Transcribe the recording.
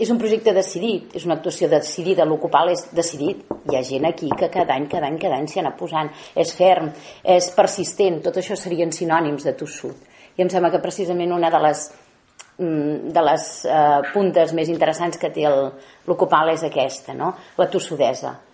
és un projecte decidit, és una actuació decidida, l'ocupal és decidit. Hi ha gent aquí que cada any, cada any, cada any s'hi anat posant. És ferm, és persistent, tot això serien sinònims de tossut. I em sembla que precisament una de les mm, de les eh, puntes més interessants que té l'Ocupal és aquesta, no? la tossudesa.